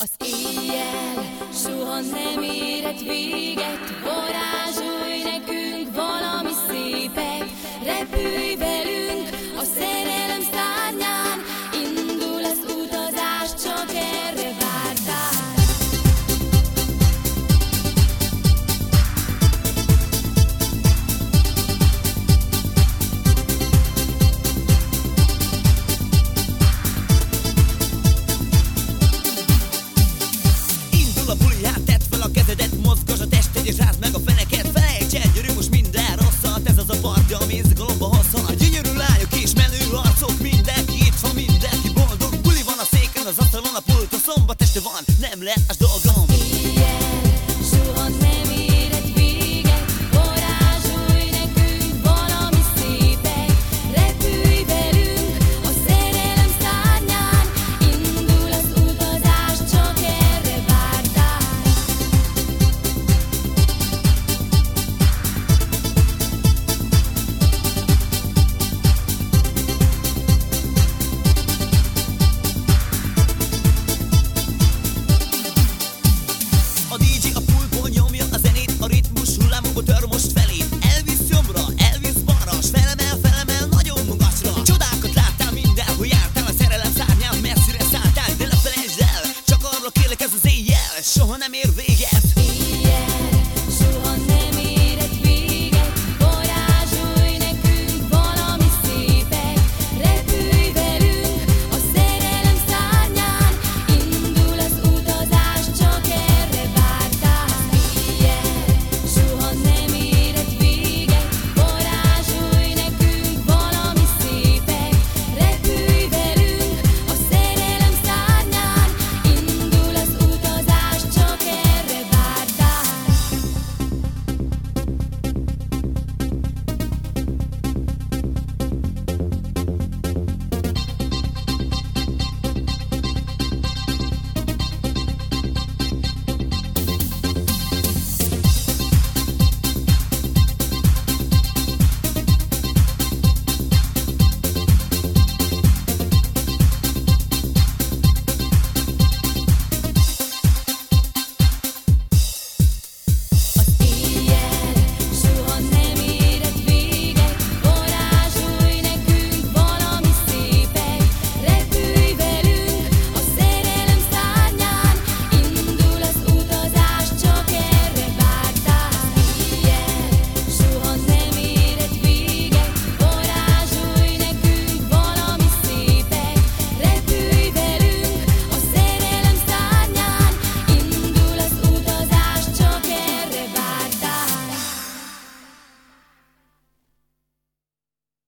Az éjjel soha nem éret véget, them left as though gone.